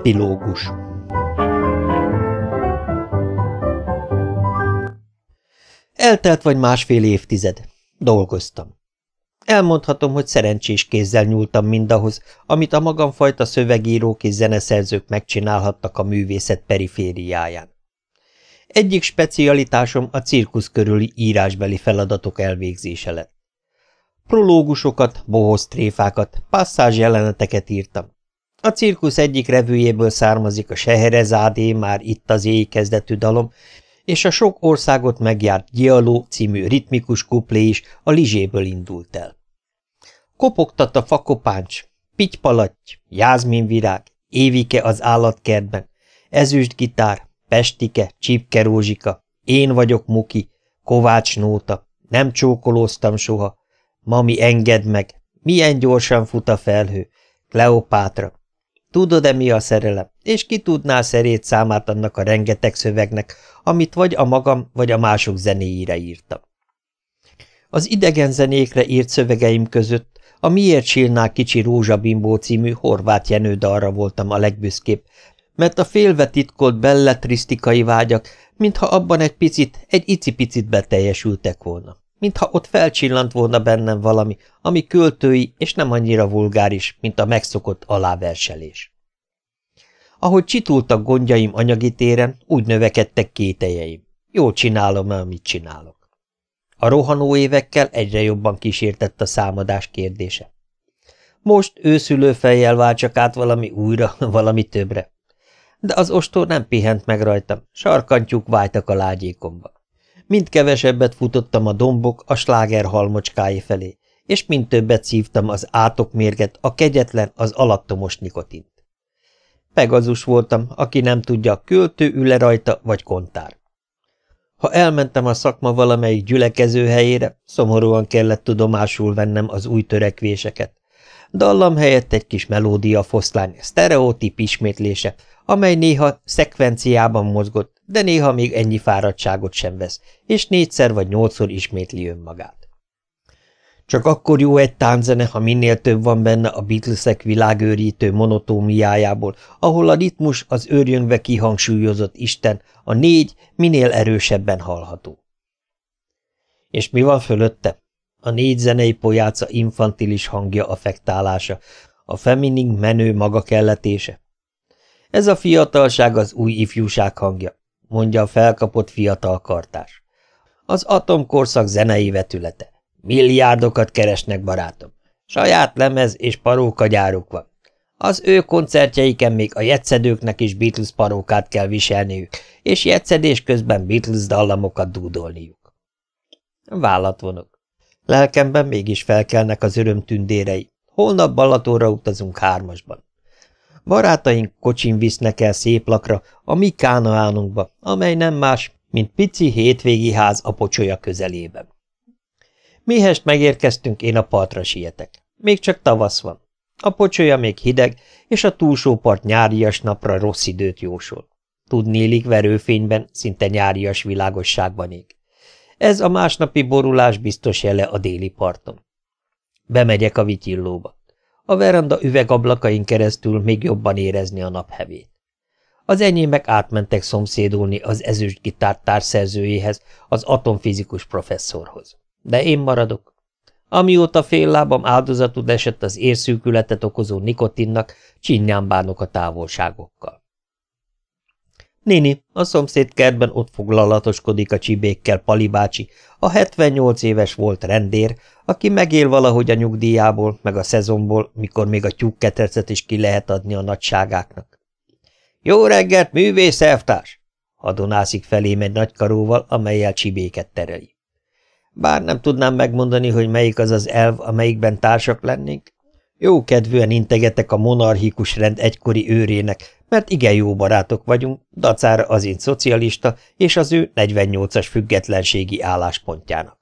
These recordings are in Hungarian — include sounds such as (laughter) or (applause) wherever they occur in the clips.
Epilógus Eltelt vagy másfél évtized. Dolgoztam. Elmondhatom, hogy szerencsés kézzel nyúltam mindahhoz, amit a magamfajta szövegírók és zeneszerzők megcsinálhattak a művészet perifériáján. Egyik specialitásom a cirkusz körüli írásbeli feladatok elvégzése lett. Prológusokat, bohóz tréfákat, passzázs jeleneteket írtam. A cirkusz egyik revőjéből származik a Seherezádé már itt az éj kezdetű dalom, és a sok országot megjárt Gialó című ritmikus kuplé is a Lizséből indult el. Kopogtat a fakopáncs, pitypalatty, jázminvirág, évike az állatkertben, ezüstgitár, pestike, csipke rózsika, én vagyok Muki, Kovács Nóta, nem csókolóztam soha, mami engedd meg, milyen gyorsan fut a felhő, Kleopátra, Tudod-e mi a szerelem, és ki tudná szerét számát annak a rengeteg szövegnek, amit vagy a magam, vagy a mások zenéire írtam. Az idegen zenékre írt szövegeim között a Miért sírnál kicsi rózsabimbó című horvát Jenő dalra voltam a legbüszkébb, mert a félve titkolt belletrisztikai vágyak, mintha abban egy picit, egy icipicit beteljesültek volna mintha ott felcsillant volna bennem valami, ami költői és nem annyira vulgáris, mint a megszokott aláverselés. Ahogy csitultak gondjaim anyagi téren, úgy növekedtek kételjeim. Jól csinálom el, amit csinálok. A rohanó évekkel egyre jobban kísértett a számadás kérdése. Most őszülő fejjel vált csak át valami újra, (laughs) valami többre. De az ostor nem pihent meg rajtam, sarkantyúk váltak a lágyékomba. Mind kevesebbet futottam a dombok a sláger halmocskái felé, és mind többet szívtam az átokmérget, a kegyetlen, az alattomos nikotint. Pegazus voltam, aki nem tudja, költő üle rajta, vagy kontár. Ha elmentem a szakma valamelyik gyülekező helyére, szomorúan kellett tudomásul vennem az új törekvéseket. Dallam helyett egy kis melódia foszlány, sztereotíp ismétlése, amely néha szekvenciában mozgott, de néha még ennyi fáradtságot sem vesz, és négyszer vagy nyolcszor ismétli önmagát. Csak akkor jó egy tánzene, ha minél több van benne a Beatlesek világőrítő monotómiájából, ahol a ritmus az őrjöngve kihangsúlyozott Isten, a négy minél erősebben hallható. És mi van fölötte? A négy zenei pojáca infantilis hangja affektálása, a feminin menő maga kelletése. Ez a fiatalság az új ifjúság hangja, mondja a felkapott fiatal kartás. Az atomkorszak zenei vetülete. Milliárdokat keresnek, barátom. Saját lemez és parókagyáruk van. Az ő koncertjeiken még a jetszedőknek is Beatles parókát kell viselniük, és jetszedés közben Beatles dallamokat dúdolniuk. Vállat vonok. Lelkemben mégis felkelnek az öröm tündérei. Holnap Balatóra utazunk hármasban. Barátaink kocsin visznek el szép lakra, a mi kánaánunkba, amely nem más, mint pici hétvégi ház a pocsolya közelében. Mihest megérkeztünk, én a partra sietek. Még csak tavasz van. A pocsolya még hideg, és a túlsó part nyárias napra rossz időt jósol. Tudnélik verőfényben, szinte nyárias világosságban ég. Ez a másnapi borulás biztos jele a déli parton. Bemegyek a vityillóba a veranda üvegablakain keresztül még jobban érezni a naphevét. Az enyémek átmentek szomszédulni az ezüstgitár társzerzőjéhez, az atomfizikus professzorhoz. De én maradok. Amióta fél lábam áldozatud esett az érszűkületet okozó nikotinnak, csinyán bánok a távolságokkal. Nini, a szomszéd kertben ott foglalatoskodik a csibékkel Pali bácsi, a 78 éves volt rendér, aki megél valahogy a nyugdíjából, meg a szezonból, mikor még a tyúkketrecet is ki lehet adni a nagyságáknak. – Jó reggelt, művész elvtárs! – hadonászik felém egy nagy karóval, amelyel csibéket tereli. Bár nem tudnám megmondani, hogy melyik az az elv, amelyikben társak lennénk. Jó kedvűen integetek a monarchikus rend egykori őrének, mert igen jó barátok vagyunk, dacára az én szocialista és az ő 48-as függetlenségi álláspontjának.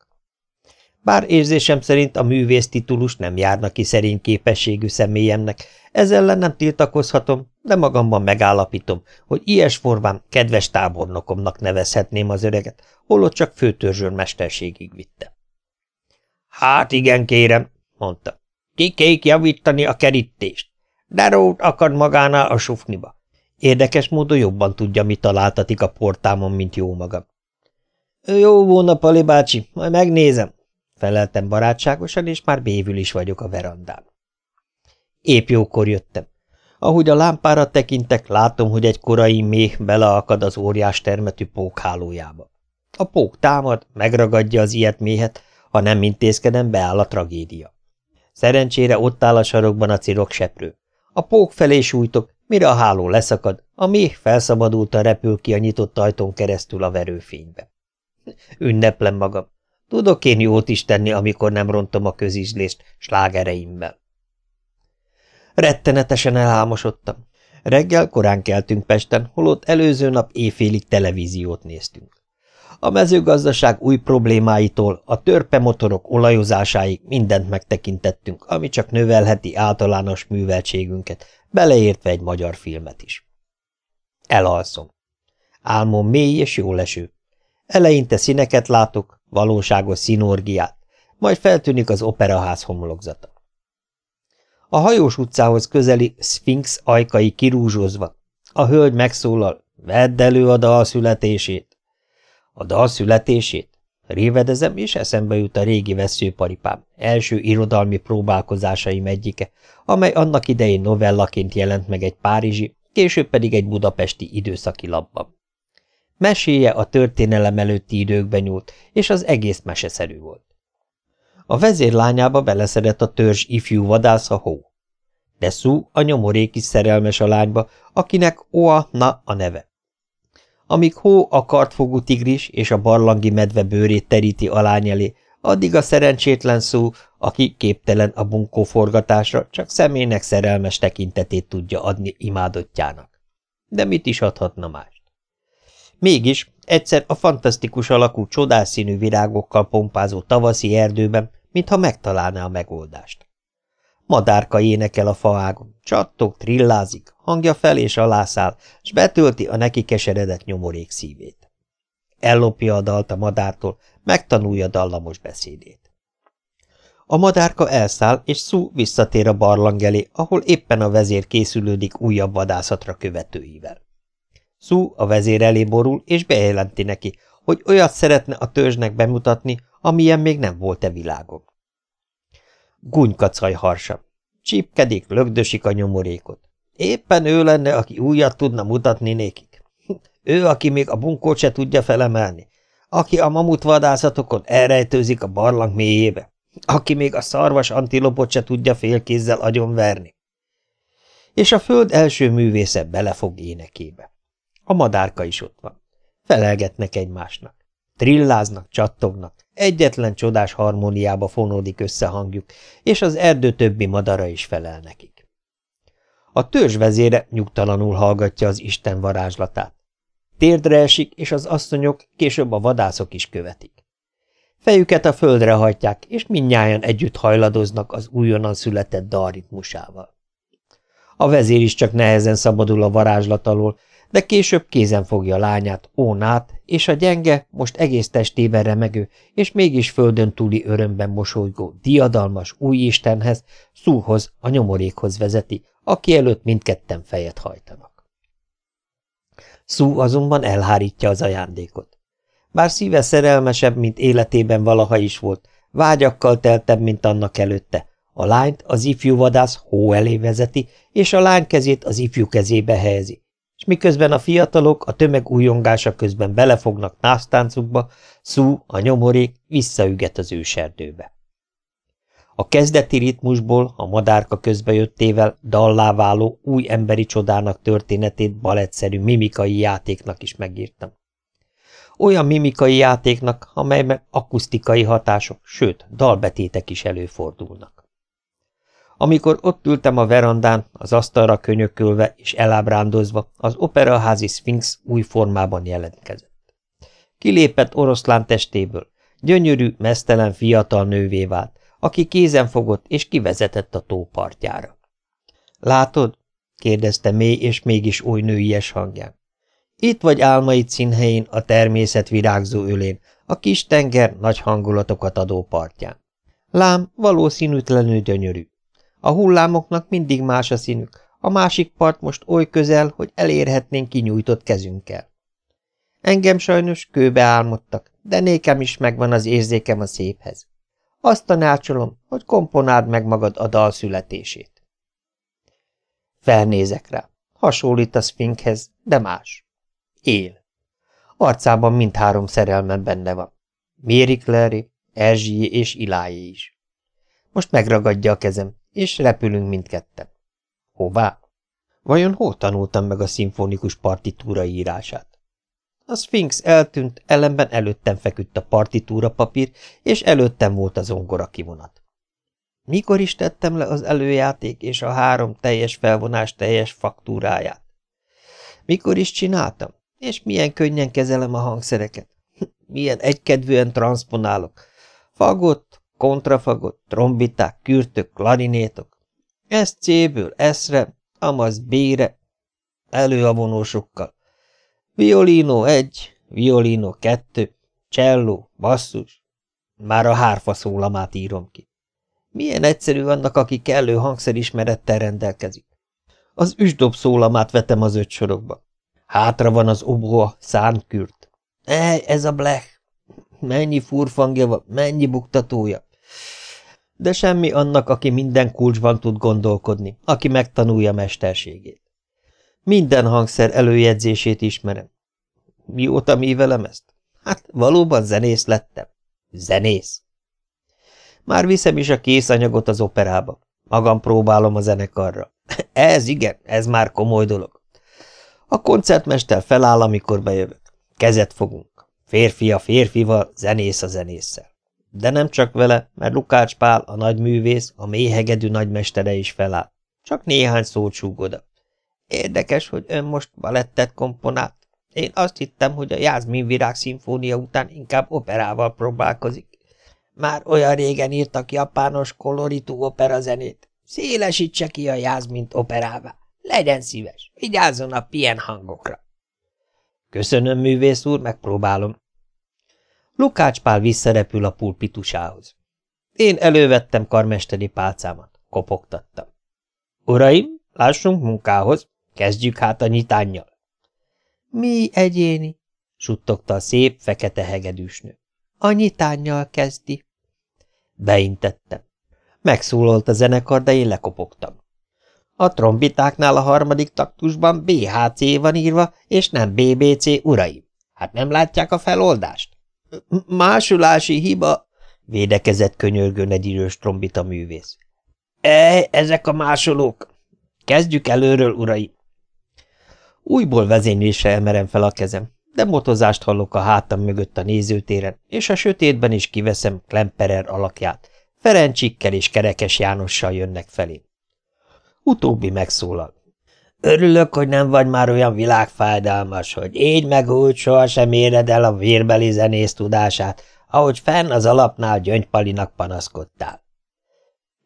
Bár érzésem szerint a művész titulus nem járna ki szerény képességű személyemnek, ezzel ellen nem tiltakozhatom, de magamban megállapítom, hogy ilyes formán kedves tábornokomnak nevezhetném az öreget, holott csak főtörzsőr mesterségig vitte. Hát igen, kérem, mondta. Ki javítani a kerítést. Derót akad magánál a sufniba. Érdekes módon jobban tudja, mi találtatik a portámon, mint jó magam. Jó volna, Pali bácsi, majd megnézem, feleltem barátságosan, és már bévül is vagyok a verandán. Épp jókor jöttem. Ahogy a lámpára tekintek, látom, hogy egy korai méh beleakad az óriás termetű pók. A pók támad, megragadja az ilyet méhet, ha nem intézkedem, beáll a tragédia. Szerencsére ott áll a sarokban a cirok seprő. A pók felé sújtok, mire a háló leszakad, a méh felszabadultan repül ki a nyitott ajtón keresztül a verőfénybe. Ünneplem magam. Tudok én jót is tenni, amikor nem rontom a közízlést slágereimmel. Rettenetesen elhámosodtam. Reggel korán keltünk Pesten, holott előző nap éjfélig televíziót néztünk. A mezőgazdaság új problémáitól a törpemotorok olajozásáig mindent megtekintettünk, ami csak növelheti általános műveltségünket, beleértve egy magyar filmet is. Elalszom. Álmom mély és jó leső. Eleinte színeket látok, valóságos színorgiát, majd feltűnik az operaház homlokzata. A hajós utcához közeli szfinx ajkai kirúzsozva. A hölgy megszólal, vedd elő a dal születését. A dal születését? Révedezem, és eszembe jut a régi veszőparipám, első irodalmi próbálkozásaim egyike, amely annak idején novellaként jelent meg egy párizsi, később pedig egy budapesti időszaki labban. Meséje a történelem előtti időkben nyúlt, és az egész meseszerű volt. A vezérlányába beleszedett a törzs ifjú vadász a hó. De Szú a nyomorék is szerelmes a lányba, akinek Oa Na a neve. Amíg Hó a kartfogú tigris és a barlangi medve bőrét teríti a elé, addig a szerencsétlen Szú, aki képtelen a bunkó forgatásra, csak személynek szerelmes tekintetét tudja adni imádottjának. De mit is adhatna mást? Mégis egyszer a fantasztikus alakú csodás színű virágokkal pompázó tavaszi erdőben mintha megtalálná a megoldást. Madárka énekel a faágon, csattog, trillázik, hangja fel és alászáll, s betölti a neki keseredett nyomorék szívét. Ellopja a dalt a madártól, megtanulja dallamos beszédét. A madárka elszáll, és Szú visszatér a barlang elé, ahol éppen a vezér készülődik újabb vadászatra követőivel. Szú a vezér elé borul, és bejelenti neki, hogy olyat szeretne a törzsnek bemutatni, amilyen még nem volt e világon. Gunykacaj harsa. Csípkedik, lögdösik a nyomorékot. Éppen ő lenne, aki újat tudna mutatni nékik. Ő, aki még a bunkót se tudja felemelni. Aki a mamutvadászatokon elrejtőzik a barlang mélyébe. Aki még a szarvas antilopot se tudja félkézzel agyonverni. És a föld első művésze belefog énekébe. A madárka is ott van. Felelgetnek egymásnak. Trilláznak, csattognak, egyetlen csodás harmóniába fonódik össze hangjuk, és az erdő többi madara is felel nekik. A törzs vezére nyugtalanul hallgatja az Isten varázslatát. Térdre esik, és az asszonyok, később a vadászok is követik. Fejüket a földre hajtják, és mindnyájan együtt hajladoznak az újonnan született dal ritmusával. A vezér is csak nehezen szabadul a varázslat alól, de később kézen fogja lányát, Ónát, és a gyenge, most egész testében remegő, és mégis földön túli örömben mosolygó, diadalmas új Istenhez, Szúhoz, a nyomorékhoz vezeti, aki előtt mindketten fejet hajtanak. Szú azonban elhárítja az ajándékot. Bár szíve szerelmesebb, mint életében valaha is volt, vágyakkal teltebb, mint annak előtte, a lányt az ifjú vadász hó elé vezeti, és a lány kezét az ifjú kezébe helyezi, miközben a fiatalok a tömeg újongása közben belefognak násztáncukba, Szú, a nyomorék visszaüget az őserdőbe. A kezdeti ritmusból, a madárka közbejöttével dallá váló új emberi csodának történetét balettszerű mimikai játéknak is megírtam. Olyan mimikai játéknak, amelyben akusztikai hatások, sőt, dalbetétek is előfordulnak. Amikor ott ültem a verandán, az asztalra könyökölve és elábrándozva, az operaházi szfinx új formában jelentkezett. Kilépett oroszlán testéből, gyönyörű, mesztelen fiatal nővé vált, aki kézen fogott és kivezetett a tó partjára. Látod? kérdezte mély és mégis oly nőies hangján. Itt vagy álmaid színhelyén, a természet virágzó ölén, a kis tenger nagy hangulatokat adó partján. Lám valószínűtlenül gyönyörű. A hullámoknak mindig más a színük, A másik part most oly közel, hogy elérhetnénk kinyújtott kezünkkel. Engem sajnos kőbe álmodtak, de nékem is megvan az érzékem a széphez. Azt tanácsolom, hogy komponáld meg magad a dal születését. Felnézek rá. Hasonlít a szfinkhez, de más. Él. Arcában mindhárom szerelmem benne van. Méri Clary, és Ilájé is. Most megragadja a kezem, és repülünk mindketten. Hová? Vajon hol tanultam meg a szimfonikus partitúra írását? A Sphinx eltűnt, ellenben előttem feküdt a partitúra papír, és előttem volt az ongora kivonat. Mikor is tettem le az előjáték és a három teljes felvonás teljes faktúráját? Mikor is csináltam? És milyen könnyen kezelem a hangszereket? (laughs) Milyen egykedvűen transponálok. Fagott, kontrafagott, trombiták, kürtök, klarinétok. Ez C-ből amaz B-re, elő a vonósokkal. Violino egy, violino kettő, cello, basszus. Már a hárfa szólamát írom ki. Milyen egyszerű annak, aki kellő hangszerismerettel rendelkezik. Az üsdob szólamát vetem az öt sorokba. Hátra van az oboa, szánkürt. Ej, ez a blech! Mennyi furfangja van, mennyi buktatója! De semmi annak, aki minden kulcsban tud gondolkodni, aki megtanulja mesterségét. Minden hangszer előjegyzését ismerem. Mióta művelem ezt? Hát valóban zenész lettem. Zenész. Már viszem is a készanyagot az operába. Magam próbálom a zenekarra. (laughs) Ez igen, ez már komoly dolog. A koncertmester feláll, amikor bejövök. Kezet fogunk. Férfi a férfival, zenész a zenésszel. De nem csak vele, mert Lukács Pál, a nagyművész, a méhegedű nagymestere is feláll. Csak néhány szót súg oda. Érdekes, hogy ön most balettet komponált. Én azt hittem, hogy a Jászmin virág szimfónia után inkább operával próbálkozik. Már olyan régen írtak japános koloritú operazenét. Szélesítse ki a Jászmint operává. Legyen szíves, vigyázzon a pien hangokra. Köszönöm, művész úr, megpróbálom. Lukács Pál visszarepül a pulpitusához. Én elővettem karmesteri pálcámat, kopogtattam. Uraim, lássunk munkához, kezdjük hát a nyitánnyal. Mi egyéni? suttogta a szép, fekete hegedűsnő. A nyitánnyal kezdi. Beintettem. Megszólalt a zenekar, de én lekopogtam. A trombitáknál a harmadik taktusban BHC van írva, és nem BBC, uraim. Hát nem látják a feloldást? Másolási hiba, védekezett könyörgőn egy idős trombita művész. Ej, ezek a másolók! Kezdjük előről, uraim! Újból vezénylésre emerem fel a kezem, de motozást hallok a hátam mögött a nézőtéren, és a sötétben is kiveszem Klemperer alakját. Ferencsikkel és Kerekes Jánossal jönnek felé. Utóbbi megszólal. Örülök, hogy nem vagy már olyan világfájdalmas, hogy így meg úgy sohasem éred el a vérbeli zenész tudását, ahogy fenn az alapnál gyöngypalinak panaszkodtál.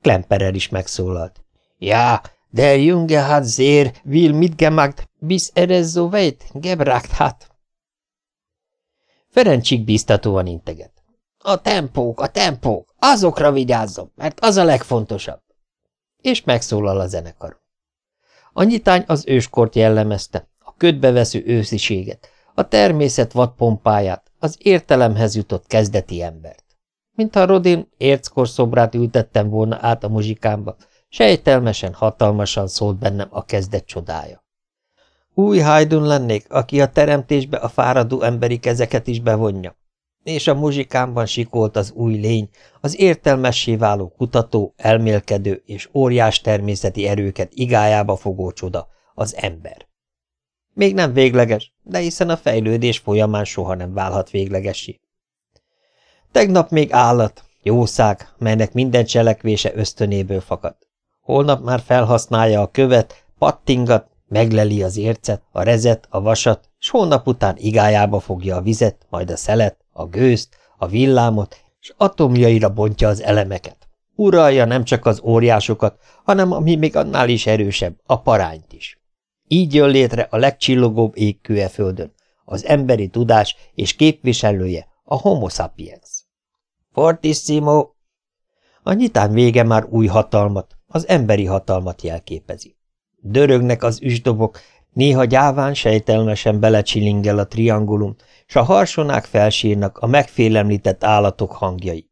Klemperer is megszólalt. Ja, der Junge hat sehr will mitgemacht, bis er es weit gebracht hat. Ferencsik biztatóan integet. A tempók, a tempók, azokra vigyázzom, mert az a legfontosabb. És megszólal a zenekar. A az őskort jellemezte, a ködbevesző ősziséget, a természet vadpompáját, az értelemhez jutott kezdeti embert. Mintha Rodin érckor szobrát ültettem volna át a muzsikámba, sejtelmesen, hatalmasan szólt bennem a kezdet csodája. Új Haydn lennék, aki a teremtésbe a fáradó emberi kezeket is bevonja. És a muzsikámban sikolt az új lény, az értelmessé váló kutató, elmélkedő és óriás természeti erőket igájába fogó csoda, az ember. Még nem végleges, de hiszen a fejlődés folyamán soha nem válhat véglegessé. Tegnap még állat, jószág, melynek minden cselekvése ösztönéből fakad. Holnap már felhasználja a követ, pattingat, Megleli az ércet, a rezet, a vasat, s hónap után igájába fogja a vizet, majd a szelet, a gőzt, a villámot, és atomjaira bontja az elemeket. Uralja nem csak az óriásokat, hanem ami még annál is erősebb, a parányt is. Így jön létre a legcsillogóbb égkő e földön, az emberi tudás és képviselője, a homo sapiens. Fortissimo! A nyitán vége már új hatalmat, az emberi hatalmat jelképezi. Dörögnek az üsdobok, néha gyáván sejtelmesen belecsilingel a triangulum, s a harsonák felsírnak a megfélemlített állatok hangjai.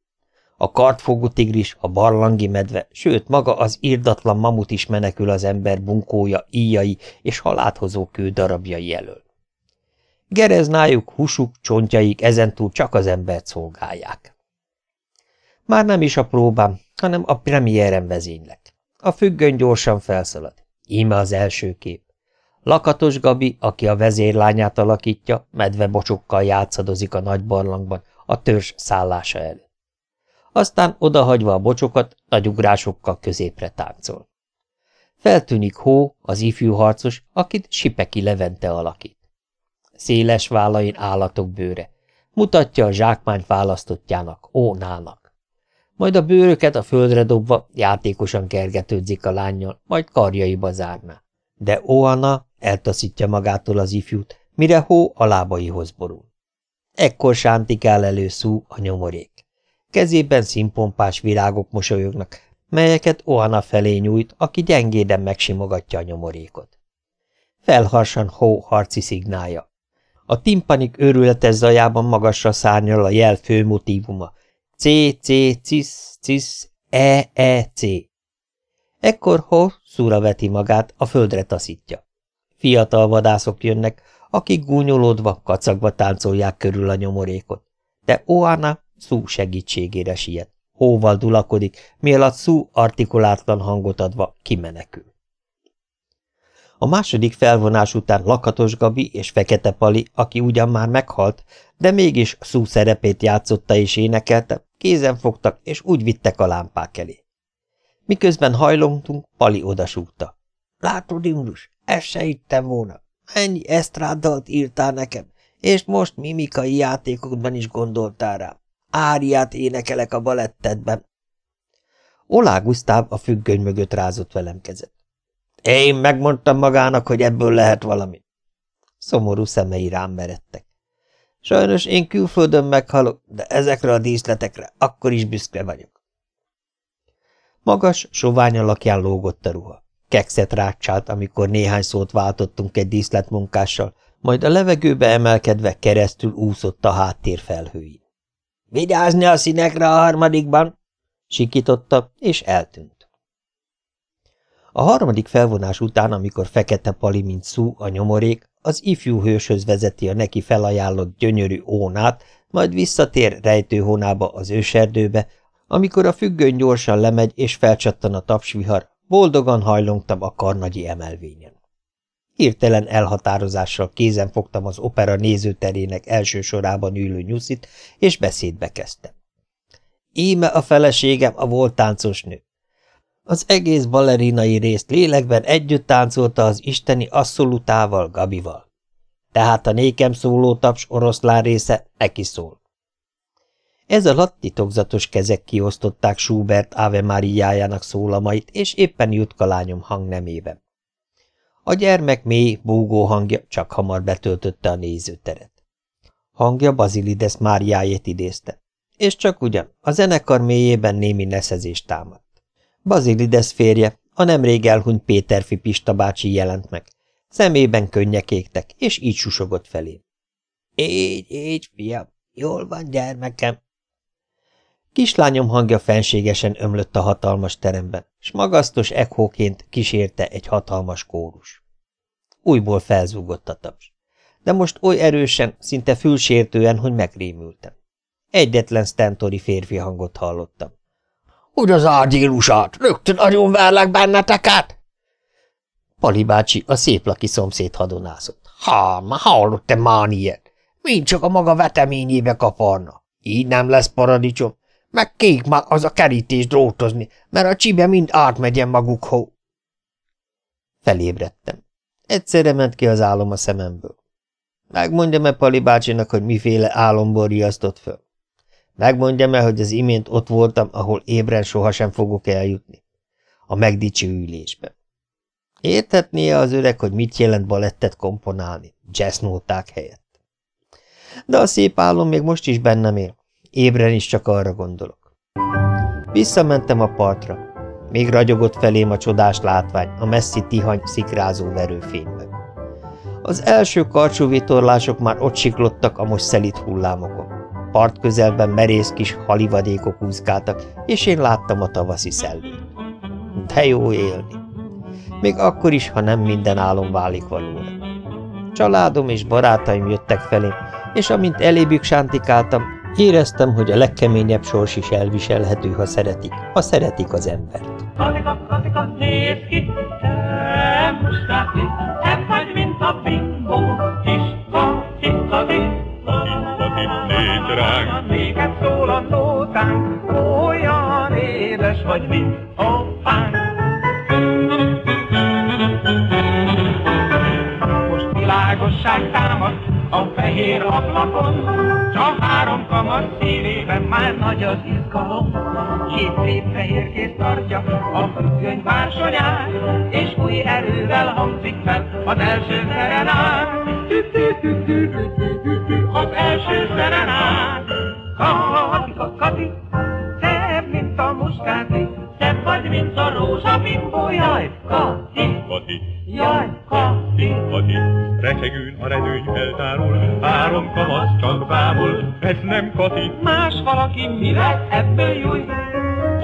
A kartfogú tigris, a barlangi medve, sőt maga az írdatlan mamut is menekül az ember bunkója, íjai és haláthozó kő darabjai elől. Gereznájuk, husuk, csontjaik ezentúl csak az embert szolgálják. Már nem is a próbám, hanem a premiéren vezénylek. A függöny gyorsan felszalad. Íme az első kép. Lakatos Gabi, aki a vezérlányát alakítja, medvebocsokkal játszadozik a nagy barlangban, a törzs szállása előtt. Aztán odahagyva a bocsokat, nagy ugrásokkal középre táncol. Feltűnik Hó, az ifjú harcos, akit Sipeki Levente alakít. Széles vállain állatok bőre. Mutatja a zsákmány választottjának, Ónának. Majd a bőröket a földre dobva játékosan kergetődzik a lányjal, majd karjaiba zárná. De Oana eltaszítja magától az ifjút, mire Hó a lábaihoz borul. Ekkor sántikál elő szú a nyomorék. Kezében színpompás virágok mosolyognak, melyeket Oana felé nyújt, aki gyengéden megsimogatja a nyomorékot. Felharsan hó harci szignálja. A timpanik őrületes zajában magasra szárnyal a jel fő motívuma. C, C, cis, cis, E, E, C. Ekkor Ho szúra veti magát, a földre taszítja. Fiatal vadászok jönnek, akik gúnyolódva, kacagva táncolják körül a nyomorékot. De Oana Szú segítségére siet. Hóval dulakodik, mielőtt Szú artikulátlan hangot adva kimenekül. A második felvonás után Lakatos Gabi és Fekete Pali, aki ugyan már meghalt, de mégis Szú szerepét játszotta és énekelte, kézen fogtak és úgy vittek a lámpák elé. Miközben hajlongtunk, Pali odasúgta. – Látod, Imrus, ezt se hittem volna. Ennyi esztráddalt írtál nekem, és most mimikai játékokban is gondoltál rám. Áriát énekelek a balettedben. Olá Gusztáv a függöny mögött rázott velem kezet. Én megmondtam magának, hogy ebből lehet valami. Szomorú szemei rám meredtek. Sajnos én külföldön meghalok, de ezekre a díszletekre akkor is büszke vagyok. Magas, sovány alakján lógott a ruha. Kekszet rácsált, amikor néhány szót váltottunk egy díszletmunkással, majd a levegőbe emelkedve keresztül úszott a háttér felhőin. Vigyázni a színekre a harmadikban! Sikította, és eltűnt. A harmadik felvonás után, amikor Fekete Pali, mint szú, a nyomorék, az ifjú hőshöz vezeti a neki felajánlott gyönyörű ónát, majd visszatér rejtőhónába az őserdőbe, amikor a függöny gyorsan lemegy és felcsattan a tapsvihar, boldogan hajlongtam a karnagyi emelvényen. Hirtelen elhatározással kézen fogtam az opera nézőterének első sorában ülő nyuszit, és beszédbe kezdtem. Íme a feleségem a volt táncos nő. Az egész balerinai részt lélekben együtt táncolta az isteni asszolutával, Gabival. Tehát a nékem szóló taps oroszlán része neki szól. Ez alatt titokzatos kezek kiosztották Schubert Ave Mariájának szólamait, és éppen Jutka lányom hangnemében. A gyermek mély, búgó hangja csak hamar betöltötte a nézőteret. Hangja Bazilides Máriájét idézte, és csak ugyan a zenekar mélyében némi neszezést támadt. Bazilides férje, a nemrég elhunyt Péterfi Pista bácsi jelent meg. Szemében könnyek égtek, és így susogott felé. Így, így, fiam, jól van, gyermekem. Kislányom hangja fenségesen ömlött a hatalmas teremben, s magasztos ekhóként kísérte egy hatalmas kórus. Újból felzúgott a taps. De most oly erősen, szinte fülsértően, hogy megrémültem. Egyetlen stentori férfi hangot hallottam. – Úgy az ágyélusát, rögtön agyon verlek benneteket! Pali bácsi, a szép laki szomszéd hadonázott. – Ha, ma hallott-e már ilyet? Mind csak a maga veteményébe kaparna. Így nem lesz paradicsom. Meg kék már az a kerítés drótozni, mert a csibe mind átmegyen magukho. Felébredtem. Egyszerre ment ki az álom a szememből. Megmondjam-e Pali bácsinak, hogy miféle álomból riasztott föl? Megmondjam-e, hogy az imént ott voltam, ahol ébren sohasem fogok eljutni? A megdicsőülésben. Érthetnie az öreg, hogy mit jelent balettet komponálni, jazznóták helyett. De a szép álom még most is bennem él. Ébren is csak arra gondolok. Visszamentem a partra. Még ragyogott felém a csodás látvány, a messzi tihany szikrázó verőfényben. Az első karcsú vitorlások már ott siklottak a most szelít hullámokon. Part közelben merész kis halivadékok úszkáltak, és én láttam a tavaszi szellőt. De jó élni! Még akkor is, ha nem minden álom válik valóra. Családom és barátaim jöttek felém, és amint elébük sántikáltam, éreztem, hogy a legkeményebb sors is elviselhető, ha szeretik, ha szeretik az embert. Katika, katika, nézd ki, te mustáti, te vagy, mint a bimbó, kis. Katikati, nézd ránk. Néked szól a nótánk, olyan édes vagy, mint hoppánk. Most világosság támad a fehér ablakon, csak kamat szívében már nagy az izgalom. Két szép fehér kéz tartja a függöny bársonyát, és új erővel hangzik fel az első szerenát. Az első szerenát. Katika, Kati, szebb, mint a muskáti, szebb vagy, mint a rózsabimbó, jaj, Kati, Kati, jaj, Kati. Kati, recsegőn a redőny feltárul, három kamasz csak bámul, ez nem Kati. Más valaki mi lesz ebből júj?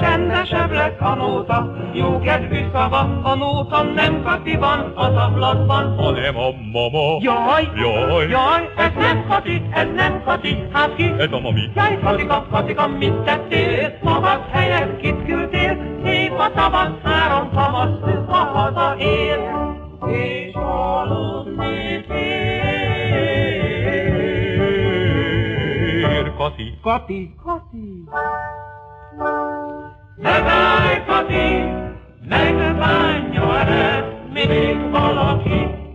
Csendesebb lett a nóta, jó kedvű szava, a nóta nem Kati van az ablakban. hanem a mama. Jaj, Jaj, jaj, ez nem Kati, ez nem Kati, hát ki? ez a mami. Jaj, Katika, Katika, mit tettél? Magad helyett kit küldtél? Szép a tavasz, három tavasz, ha hazaér, és aludni Ér, Kati, Kati, Kati. Ne várj, Kati, meg ne bánja erre, még valaki,